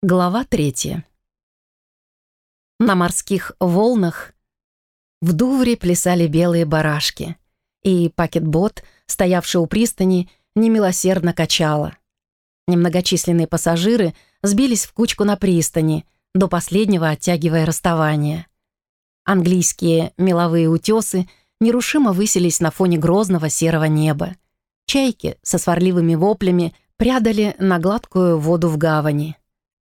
Глава третья. На морских волнах в Дувре плясали белые барашки, и пакетбот, стоявший у пристани, немилосердно качало. Немногочисленные пассажиры сбились в кучку на пристани, до последнего оттягивая расставание. Английские меловые утесы нерушимо высились на фоне грозного серого неба. Чайки со сварливыми воплями прядали на гладкую воду в гавани.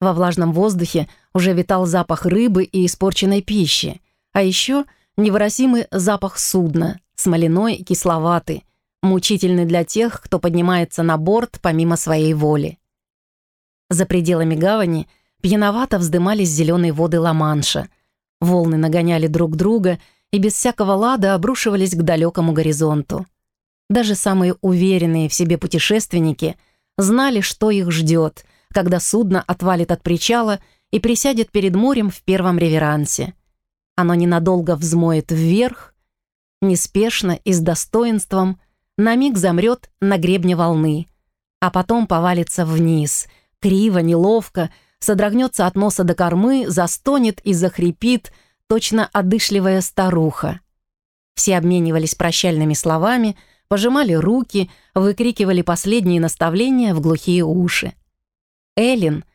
Во влажном воздухе уже витал запах рыбы и испорченной пищи, а еще невыразимый запах судна, смоляной кисловатый, мучительный для тех, кто поднимается на борт помимо своей воли. За пределами гавани пьяновато вздымались зеленые воды Ла-Манша. Волны нагоняли друг друга и без всякого лада обрушивались к далекому горизонту. Даже самые уверенные в себе путешественники знали, что их ждет, когда судно отвалит от причала и присядет перед морем в первом реверансе. Оно ненадолго взмоет вверх, неспешно и с достоинством, на миг замрет на гребне волны, а потом повалится вниз, криво, неловко, содрогнется от носа до кормы, застонет и захрипит, точно одышливая старуха. Все обменивались прощальными словами, пожимали руки, выкрикивали последние наставления в глухие уши. Эллен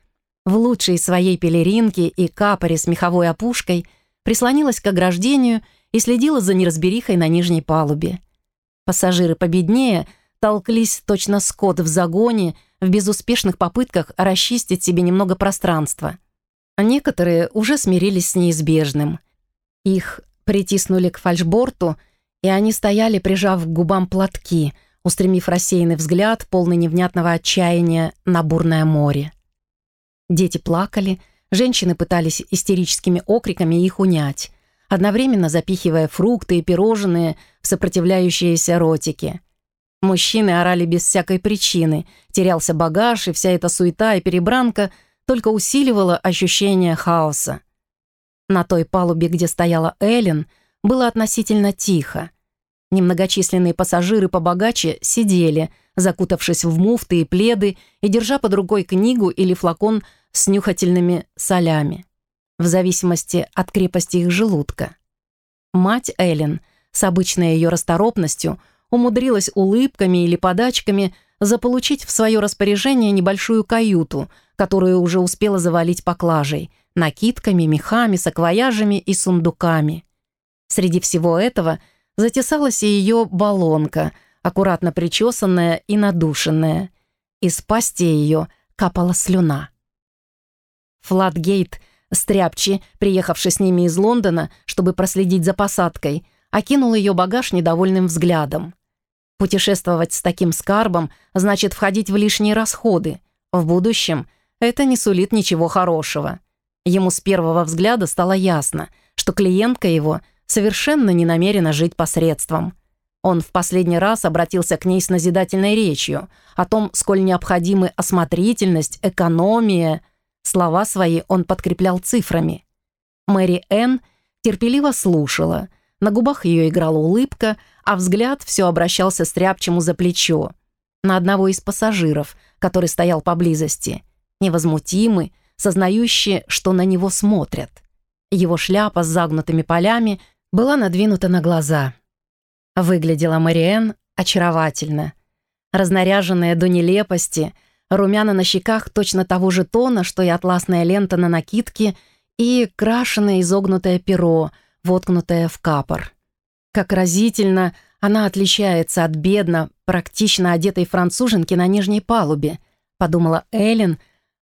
в лучшей своей пелеринке и капоре с меховой опушкой прислонилась к ограждению и следила за неразберихой на нижней палубе. Пассажиры победнее толклись точно скот в загоне в безуспешных попытках расчистить себе немного пространства. А некоторые уже смирились с неизбежным. Их притиснули к фальшборту, и они стояли, прижав к губам платки — устремив рассеянный взгляд, полный невнятного отчаяния, на бурное море. Дети плакали, женщины пытались истерическими окриками их унять, одновременно запихивая фрукты и пирожные в сопротивляющиеся ротики. Мужчины орали без всякой причины, терялся багаж, и вся эта суета и перебранка только усиливала ощущение хаоса. На той палубе, где стояла Эллен, было относительно тихо. Немногочисленные пассажиры побогаче сидели, закутавшись в муфты и пледы и держа под рукой книгу или флакон с нюхательными солями, в зависимости от крепости их желудка. Мать Эллен с обычной ее расторопностью умудрилась улыбками или подачками заполучить в свое распоряжение небольшую каюту, которую уже успела завалить поклажей, накидками, мехами, саквояжами и сундуками. Среди всего этого – затесалась и ее баллонка, аккуратно причесанная и надушенная. Из пасти ее капала слюна. Флатгейт, стряпчи, приехавший с ними из Лондона, чтобы проследить за посадкой, окинул ее багаж недовольным взглядом. Путешествовать с таким скарбом значит входить в лишние расходы. В будущем это не сулит ничего хорошего. Ему с первого взгляда стало ясно, что клиентка его — совершенно не намерена жить посредством. Он в последний раз обратился к ней с назидательной речью о том, сколь необходимы осмотрительность, экономия. Слова свои он подкреплял цифрами. Мэри Энн терпеливо слушала. На губах ее играла улыбка, а взгляд все обращался стряпчему за плечо. На одного из пассажиров, который стоял поблизости. Невозмутимый, сознающий, что на него смотрят. Его шляпа с загнутыми полями была надвинута на глаза. Выглядела Мариэн очаровательно. Разнаряженная до нелепости, румяна на щеках точно того же тона, что и атласная лента на накидке, и крашеное изогнутое перо, воткнутое в капор. Как разительно она отличается от бедно, практично одетой француженки на нижней палубе, подумала Эллен,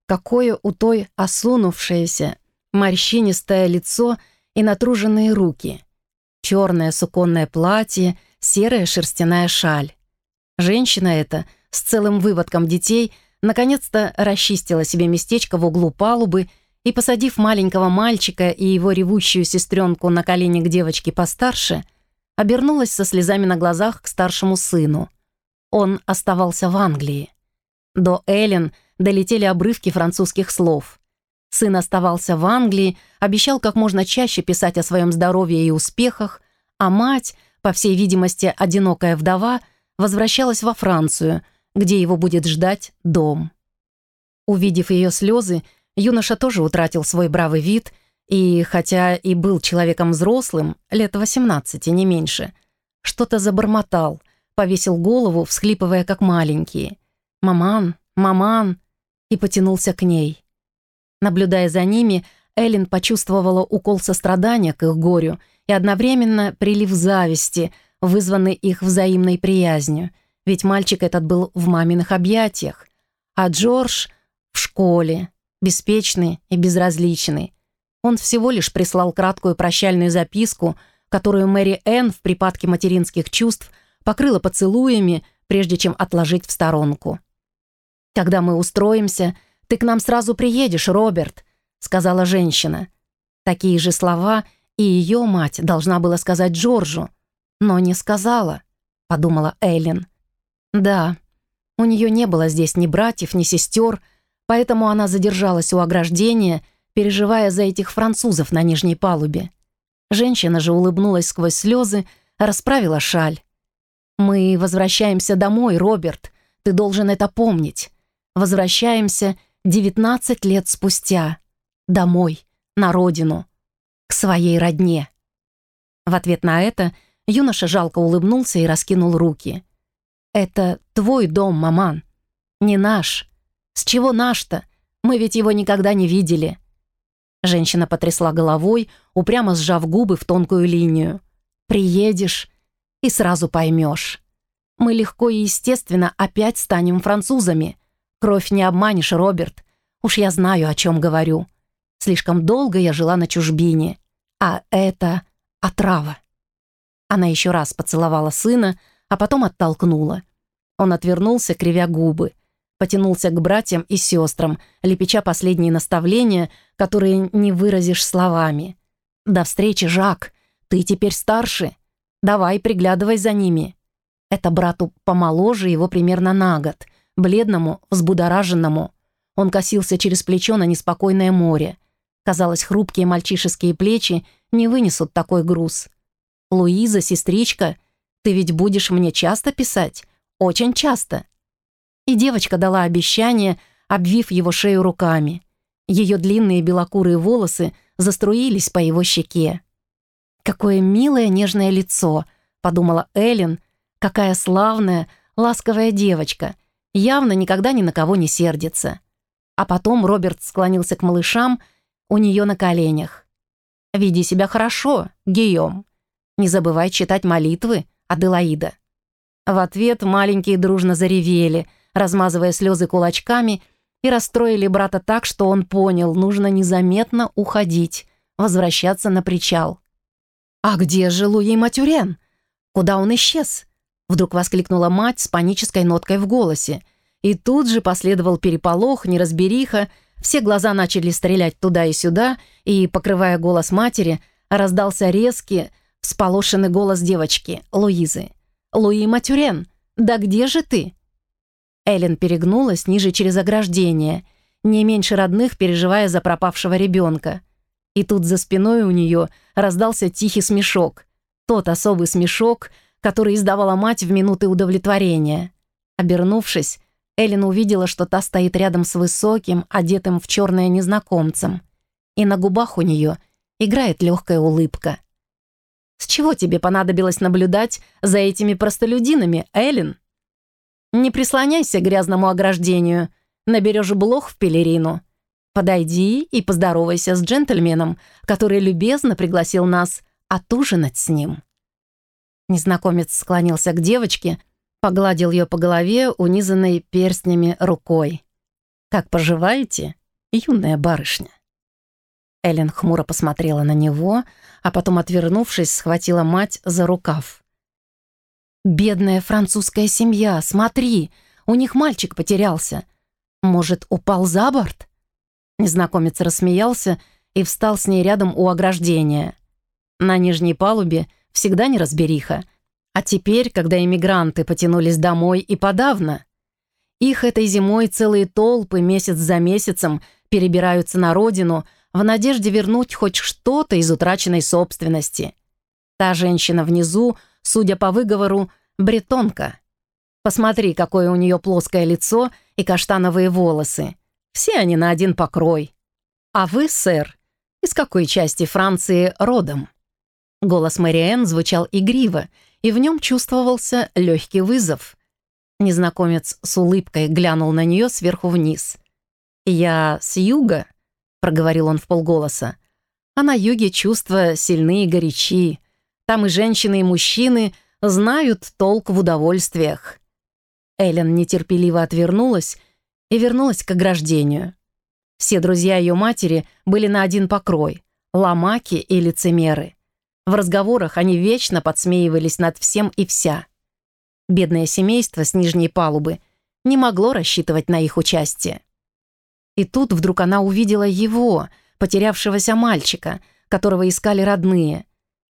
какое у той осунувшееся, морщинистое лицо и натруженные руки — черное суконное платье, серая шерстяная шаль. Женщина эта с целым выводком детей наконец-то расчистила себе местечко в углу палубы и, посадив маленького мальчика и его ревущую сестренку на колени к девочке постарше, обернулась со слезами на глазах к старшему сыну. Он оставался в Англии. До Эллен долетели обрывки французских слов. Сын оставался в Англии, обещал как можно чаще писать о своем здоровье и успехах, а мать, по всей видимости, одинокая вдова, возвращалась во Францию, где его будет ждать дом. Увидев ее слезы, юноша тоже утратил свой бравый вид и, хотя и был человеком взрослым, лет 18, не меньше, что-то забормотал, повесил голову, всхлипывая как маленький. «Маман, маман!» и потянулся к ней. Наблюдая за ними, Эллен почувствовала укол сострадания к их горю и одновременно прилив зависти, вызванный их взаимной приязнью, ведь мальчик этот был в маминых объятиях, а Джордж в школе, беспечный и безразличный. Он всего лишь прислал краткую прощальную записку, которую Мэри Энн в припадке материнских чувств покрыла поцелуями, прежде чем отложить в сторонку. «Когда мы устроимся, ты к нам сразу приедешь, Роберт», — сказала женщина. Такие же слова и ее мать должна была сказать Джорджу, но не сказала, подумала Эллен. Да, у нее не было здесь ни братьев, ни сестер, поэтому она задержалась у ограждения, переживая за этих французов на нижней палубе. Женщина же улыбнулась сквозь слезы, расправила шаль. «Мы возвращаемся домой, Роберт. Ты должен это помнить. Возвращаемся 19 лет спустя. Домой, на родину, к своей родне». В ответ на это юноша жалко улыбнулся и раскинул руки. «Это твой дом, маман. Не наш. С чего наш-то? Мы ведь его никогда не видели». Женщина потрясла головой, упрямо сжав губы в тонкую линию. «Приедешь и сразу поймешь. Мы легко и естественно опять станем французами. Кровь не обманешь, Роберт. Уж я знаю, о чем говорю. Слишком долго я жила на чужбине. А это отрава». Она еще раз поцеловала сына, а потом оттолкнула. Он отвернулся, кривя губы, потянулся к братьям и сестрам, лепеча последние наставления, которые не выразишь словами. «До встречи, Жак! Ты теперь старше. Давай, приглядывай за ними». Это брату помоложе его примерно на год, бледному, взбудораженному. Он косился через плечо на неспокойное море. Казалось, хрупкие мальчишеские плечи не вынесут такой груз. «Луиза, сестричка, ты ведь будешь мне часто писать? Очень часто». И девочка дала обещание, обвив его шею руками. Ее длинные белокурые волосы заструились по его щеке. «Какое милое нежное лицо», — подумала Эллен, «какая славная, ласковая девочка, явно никогда ни на кого не сердится». А потом Роберт склонился к малышам у нее на коленях. «Веди себя хорошо, Гийом. Не забывай читать молитвы, Аделаида». В ответ маленькие дружно заревели, размазывая слезы кулачками, и расстроили брата так, что он понял, нужно незаметно уходить, возвращаться на причал. «А где же Луи Матюрен? Куда он исчез?» Вдруг воскликнула мать с панической ноткой в голосе. И тут же последовал переполох, неразбериха, все глаза начали стрелять туда и сюда, и, покрывая голос матери, раздался резкий, всполошенный голос девочки, Луизы. «Луи Матюрен, да где же ты?» Эллен перегнулась ниже через ограждение, не меньше родных, переживая за пропавшего ребенка. И тут за спиной у нее раздался тихий смешок. Тот особый смешок, который издавала мать в минуты удовлетворения. Обернувшись, Эллен увидела, что та стоит рядом с высоким, одетым в черное незнакомцем. И на губах у нее играет легкая улыбка. С чего тебе понадобилось наблюдать за этими простолюдинами, Эллен? Не прислоняйся к грязному ограждению. Наберешь блох в пелерину. Подойди и поздоровайся с джентльменом, который любезно пригласил нас отужинать с ним». Незнакомец склонился к девочке, погладил ее по голове, унизанной перстнями рукой. «Как поживаете, юная барышня?» Эллен хмуро посмотрела на него, а потом, отвернувшись, схватила мать за рукав. «Бедная французская семья, смотри, у них мальчик потерялся. Может, упал за борт?» Незнакомец рассмеялся и встал с ней рядом у ограждения. На нижней палубе всегда неразбериха, а теперь, когда эмигранты потянулись домой и подавно. Их этой зимой целые толпы месяц за месяцем перебираются на родину — в надежде вернуть хоть что-то из утраченной собственности. Та женщина внизу, судя по выговору, бретонка. Посмотри, какое у нее плоское лицо и каштановые волосы. Все они на один покрой. «А вы, сэр, из какой части Франции родом?» Голос Мэриэн звучал игриво, и в нем чувствовался легкий вызов. Незнакомец с улыбкой глянул на нее сверху вниз. «Я с юга», — проговорил он в полголоса. «А на юге чувства сильны и горячи. Там и женщины, и мужчины знают толк в удовольствиях». Эллен нетерпеливо отвернулась и вернулась к ограждению. Все друзья ее матери были на один покрой — ломаки и лицемеры. В разговорах они вечно подсмеивались над всем и вся. Бедное семейство с нижней палубы не могло рассчитывать на их участие. И тут вдруг она увидела его, потерявшегося мальчика, которого искали родные.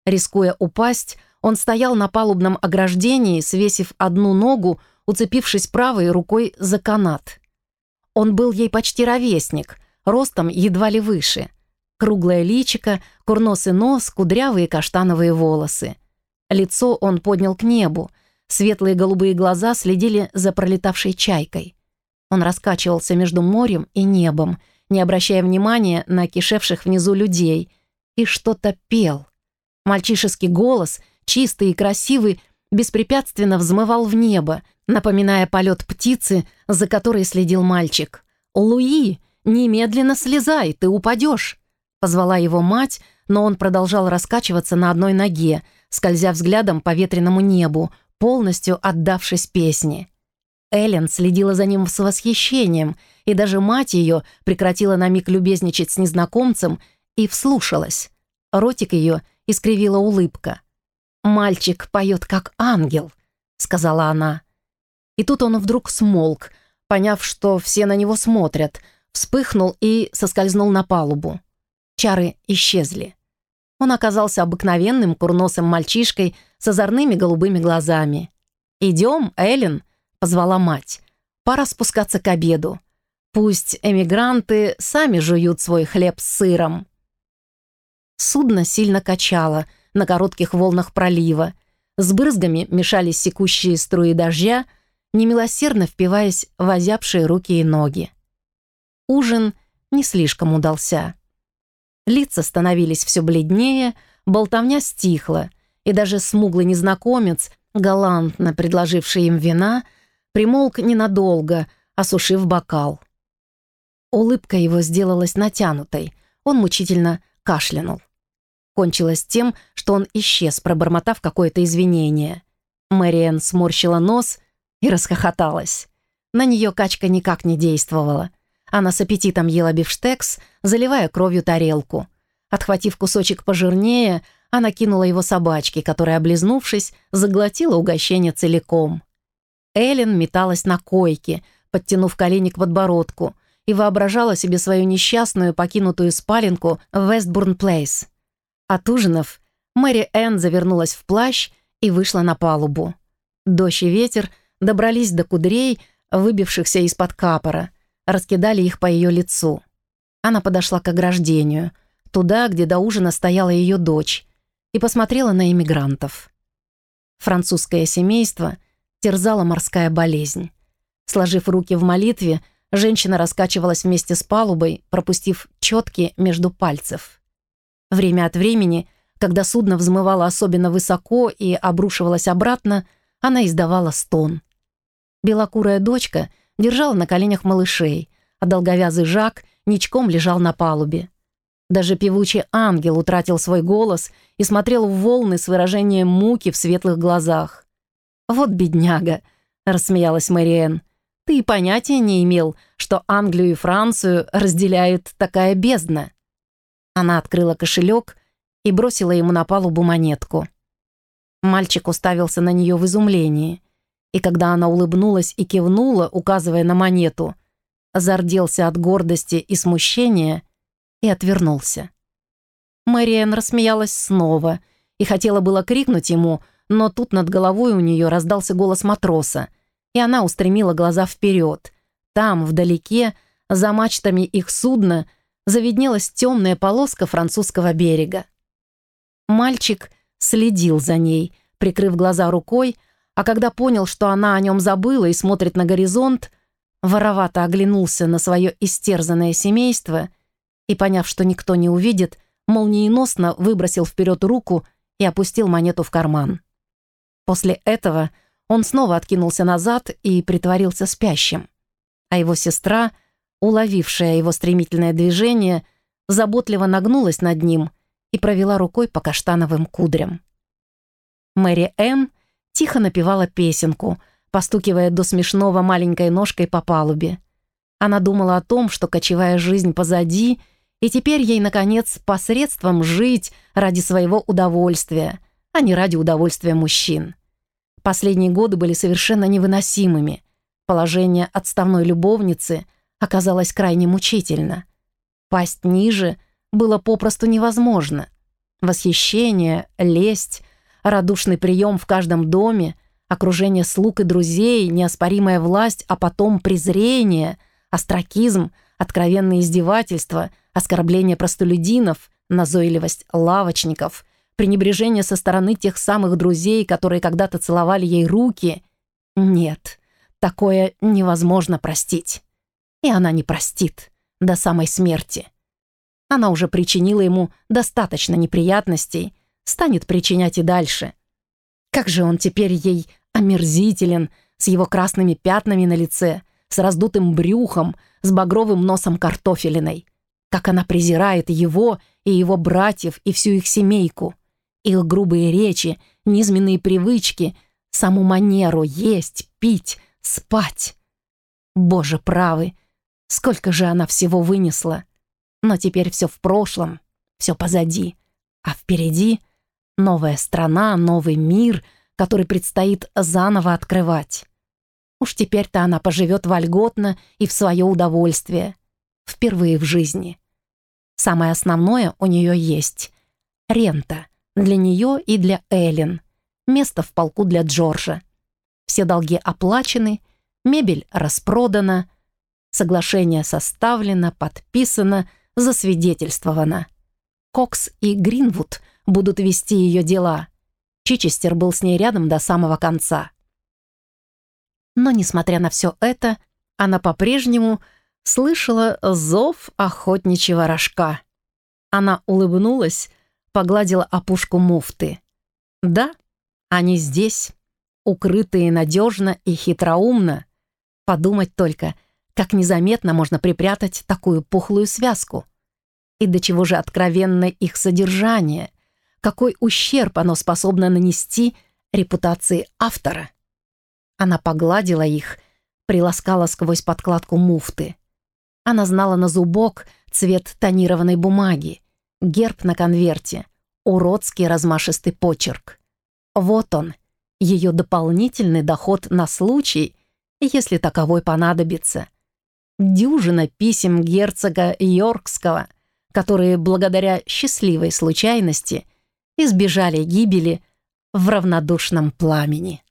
Рискуя упасть, он стоял на палубном ограждении, свесив одну ногу, уцепившись правой рукой за канат. Он был ей почти ровесник, ростом едва ли выше. Круглое личико, курносый нос, кудрявые каштановые волосы. Лицо он поднял к небу, светлые голубые глаза следили за пролетавшей чайкой. Он раскачивался между морем и небом, не обращая внимания на кишевших внизу людей, и что-то пел. Мальчишеский голос, чистый и красивый, беспрепятственно взмывал в небо, напоминая полет птицы, за которой следил мальчик. «Луи, немедленно слезай, ты упадешь!» Позвала его мать, но он продолжал раскачиваться на одной ноге, скользя взглядом по ветреному небу, полностью отдавшись песне. Эллен следила за ним с восхищением, и даже мать ее прекратила на миг любезничать с незнакомцем и вслушалась. Ротик ее искривила улыбка. «Мальчик поет как ангел», — сказала она. И тут он вдруг смолк, поняв, что все на него смотрят, вспыхнул и соскользнул на палубу. Чары исчезли. Он оказался обыкновенным курносым мальчишкой с озорными голубыми глазами. «Идем, Эллен», — позвала мать. «Пора спускаться к обеду. Пусть эмигранты сами жуют свой хлеб с сыром». Судно сильно качало на коротких волнах пролива. С брызгами мешались секущие струи дождя, немилосердно впиваясь в озябшие руки и ноги. Ужин не слишком удался. Лица становились все бледнее, болтовня стихла, и даже смуглый незнакомец, галантно предложивший им вина, примолк ненадолго, осушив бокал. Улыбка его сделалась натянутой, он мучительно кашлянул. Кончилось тем, что он исчез, пробормотав какое-то извинение. Мэриэн сморщила нос и расхохоталась. На нее качка никак не действовала. Она с аппетитом ела бифштекс, заливая кровью тарелку. Отхватив кусочек пожирнее, она кинула его собачке, которая, облизнувшись, заглотила угощение целиком. Эллен металась на койке, подтянув колени к подбородку, и воображала себе свою несчастную покинутую спаленку в Вестбурн-Плейс. Отужинав, Мэри Энн завернулась в плащ и вышла на палубу. Дождь и ветер добрались до кудрей, выбившихся из-под капора — раскидали их по ее лицу. Она подошла к ограждению, туда, где до ужина стояла ее дочь, и посмотрела на иммигрантов. Французское семейство терзала морская болезнь. Сложив руки в молитве, женщина раскачивалась вместе с палубой, пропустив четки между пальцев. Время от времени, когда судно взмывало особенно высоко и обрушивалось обратно, она издавала стон. Белокурая дочка держала на коленях малышей, а долговязый Жак ничком лежал на палубе. Даже певучий ангел утратил свой голос и смотрел в волны с выражением муки в светлых глазах. «Вот бедняга», — рассмеялась Мэриэн, — «ты и понятия не имел, что Англию и Францию разделяет такая бездна». Она открыла кошелек и бросила ему на палубу монетку. Мальчик уставился на нее в изумлении — и когда она улыбнулась и кивнула, указывая на монету, зарделся от гордости и смущения и отвернулся. Мэриэн рассмеялась снова и хотела было крикнуть ему, но тут над головой у нее раздался голос матроса, и она устремила глаза вперед. Там, вдалеке, за мачтами их судна, завиднелась темная полоска французского берега. Мальчик следил за ней, прикрыв глаза рукой, а когда понял, что она о нем забыла и смотрит на горизонт, воровато оглянулся на свое истерзанное семейство и, поняв, что никто не увидит, молниеносно выбросил вперед руку и опустил монету в карман. После этого он снова откинулся назад и притворился спящим. А его сестра, уловившая его стремительное движение, заботливо нагнулась над ним и провела рукой по каштановым кудрям. Мэри Энн тихо напевала песенку, постукивая до смешного маленькой ножкой по палубе. Она думала о том, что кочевая жизнь позади, и теперь ей, наконец, посредством жить ради своего удовольствия, а не ради удовольствия мужчин. Последние годы были совершенно невыносимыми. Положение отставной любовницы оказалось крайне мучительно. Пасть ниже было попросту невозможно. Восхищение, лесть, радушный прием в каждом доме, окружение слуг и друзей, неоспоримая власть, а потом презрение, остракизм, откровенные издевательства, оскорбление простолюдинов, назойливость лавочников, пренебрежение со стороны тех самых друзей, которые когда-то целовали ей руки. Нет, такое невозможно простить. И она не простит до самой смерти. Она уже причинила ему достаточно неприятностей, станет причинять и дальше. Как же он теперь ей омерзителен, с его красными пятнами на лице, с раздутым брюхом, с багровым носом картофелиной. Как она презирает его и его братьев и всю их семейку. Их грубые речи, низменные привычки, саму манеру есть, пить, спать. Боже правый, сколько же она всего вынесла. Но теперь все в прошлом, все позади. А впереди новая страна, новый мир, который предстоит заново открывать. Уж теперь-то она поживет вольготно и в свое удовольствие. Впервые в жизни. Самое основное у нее есть — рента. Для нее и для Эллен. Место в полку для Джорджа. Все долги оплачены, мебель распродана, соглашение составлено, подписано, засвидетельствовано. Кокс и Гринвуд будут вести ее дела. Чичестер был с ней рядом до самого конца. Но, несмотря на все это, она по-прежнему слышала зов охотничьего рожка. Она улыбнулась, погладила опушку муфты. Да, они здесь, укрытые надежно и хитроумно. Подумать только, как незаметно можно припрятать такую пухлую связку. И до чего же откровенно их содержание, какой ущерб оно способно нанести репутации автора. Она погладила их, приласкала сквозь подкладку муфты. Она знала на зубок цвет тонированной бумаги, герб на конверте, уродский размашистый почерк. Вот он, ее дополнительный доход на случай, если таковой понадобится. Дюжина писем герцога Йоркского, которые благодаря счастливой случайности избежали гибели в равнодушном пламени.